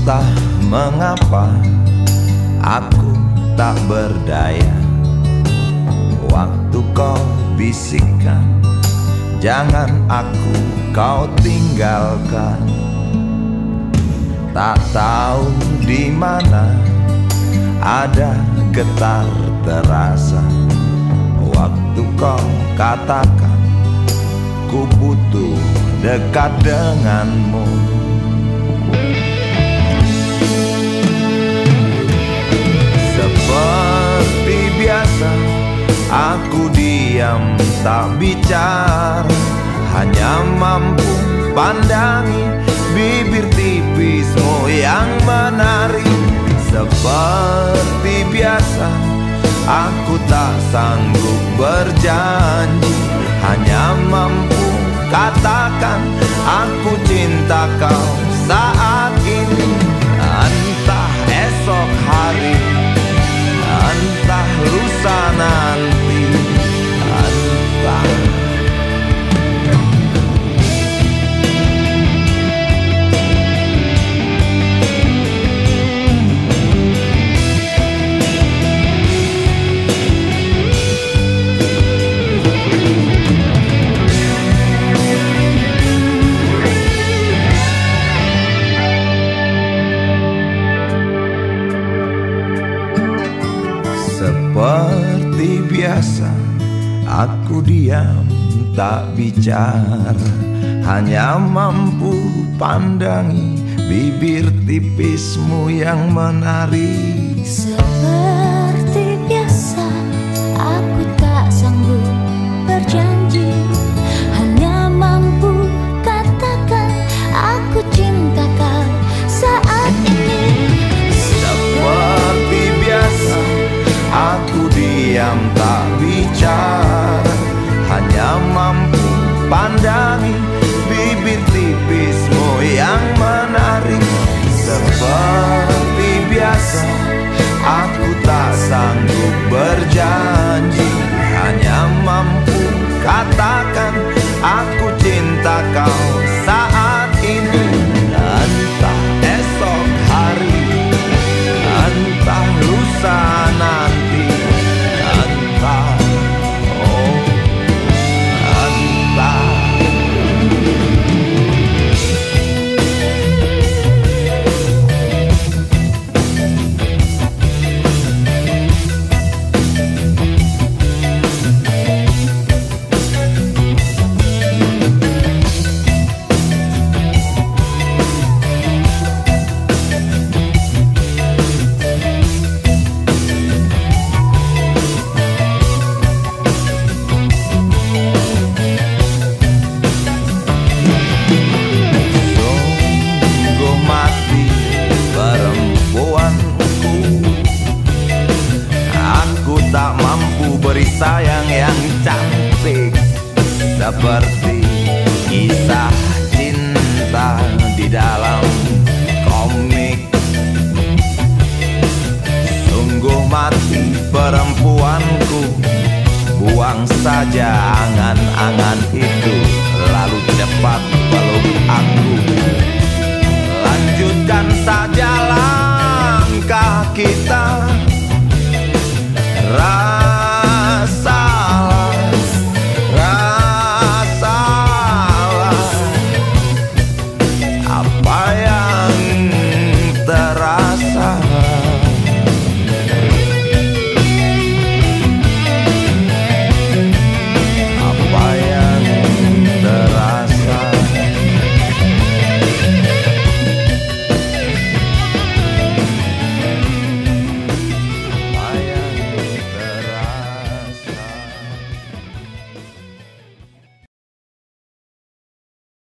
Entah mengapa aku tak berdaya. Waktu kau bisikkan Jangan aku kau tinggalkan. Tak tahu di mana ada getar terasa. Waktu kau katakan Ku butuh dekat denganmu tak bicara Hanya mampu pandangi Bibir tipismu yang menari. Seperti biasa Aku tak sanggup berjanji. Hanya mampu katakan Aku cinta kau Seperti biasa Aku diam tak bicara. Hanya mampu pandangi Bibir tipismu yang menari diam tak bicara Hanya mampu pandangi Bibir tipismu yang menari Seperti biasa Aku tak sanggup berjanji sayang yang cantik. Seperti kisah cinta di dalam komik. Sungguh mati perempuanku. Buang saja angan-angan itu Lalu cepat